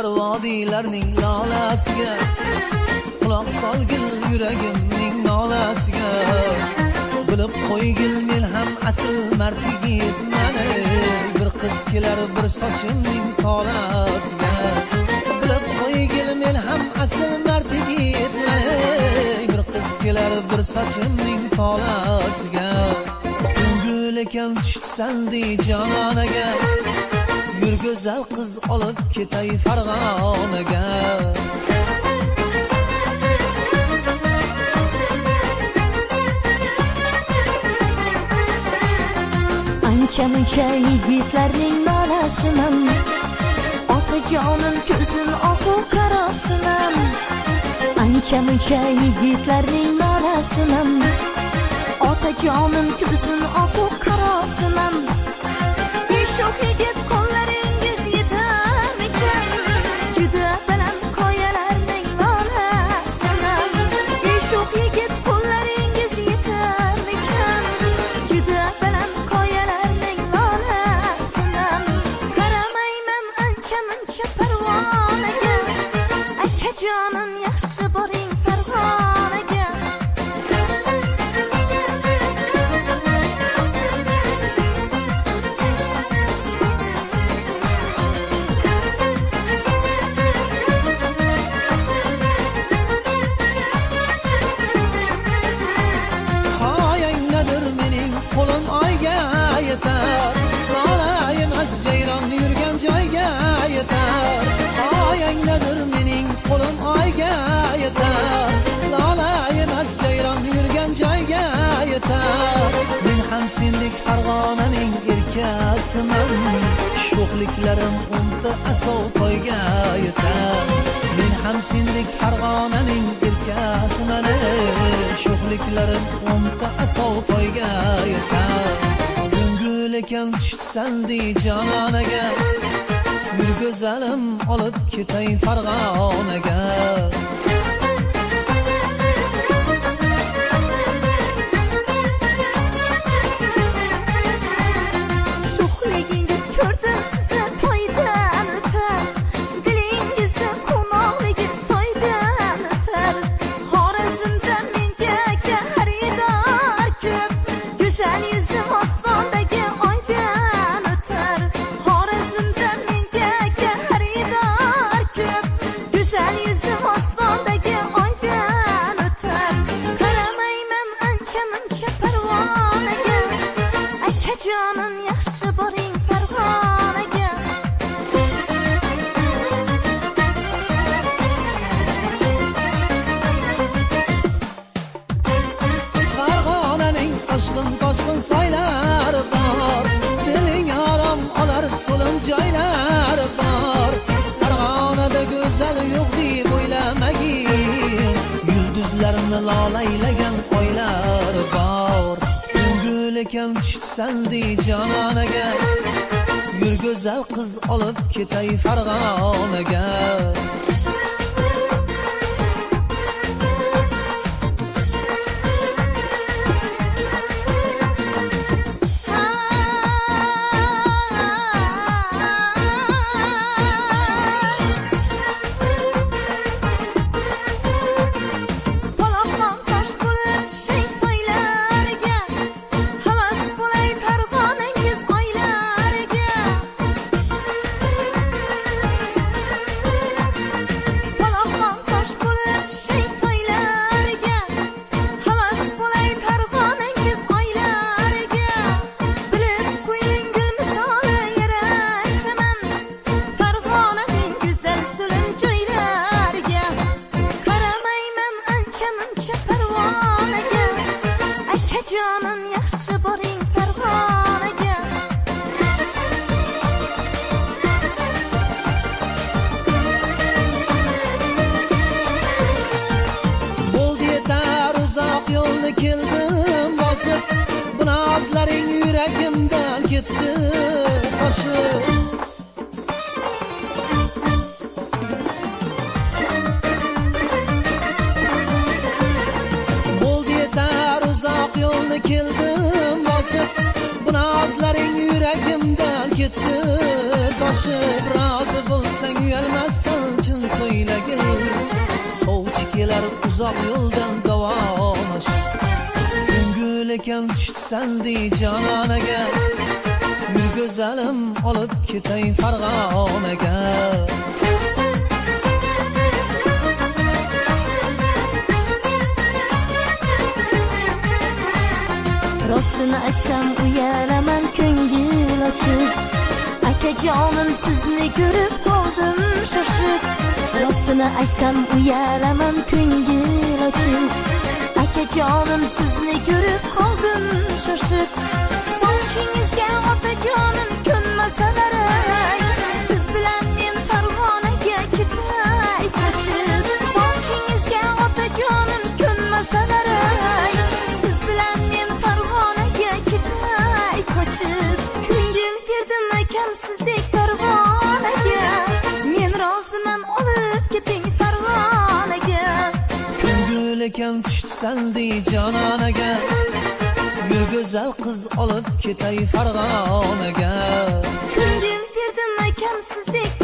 Oqshar vodiylarning lolasiga. Quloq solgil yuragimning nolasiga. Bilib qo'ygil men ham asl mard yigitman Bir qiz kelar bir sochimning tolasiga. Bilib qo'ygil men ham asl mard yigitman Bir qiz kelar bir sochimning tolasiga. Ko'ngil ekan tushsaldi jononaga. Yur go'zal qiz olib ketay Farg'onaga ancha muncha yigitlarning nolasiman otajonim ko'zin oqu qarosiman ancha muncha yigitlarning nolasiman otajonim ko'zin oqu qarosiman Eshok yigit qanchadir mening qo'lim oyga yetar. Lola emas jayron yurgan joyga yetar. Men ham sendek Farg'onaning erkasiman. Sho'xliklarim o'nta asov poyga yetar. Men ham sendek Farg'onaning erkasiman. Sho'xliklarim o'nta asov poyga yetar. Ko'ngil ekan tushsaldi jononaga. yur go'zalim olib ketay farg'onaga. Çəmən çəpər vanəgə Əkəcənim yaxşı barı ekan tushsaldi jononaga yur go'zal qiz olib ketay farg'onaga. Bu yuragimdan ketdi toshib. Bo'ldi yetar uzoq yo'lni keldim bosib. Bu nozlaring yuragimdan ketdi toshib. Rozi bo'lsang uyalmasdan söylagil sovchi kelar uzoq yo'ldan ekan jononaga go'zalim olib ketay farg'onaga. Rostini aytsam uyalaman ko'ngil ochib akajonim sizni ko'rib qoldim shoshib. Rostini aytsam uyalaman ko'ngil ochib akajonim sizni ko'rib qoldim shoshib sochingizga otajonim ko'nmasalar ekan tushdi jononaga. Yur go'zal qiz olib ketay farg'onaga. Ko'ngil berdim akam sizdek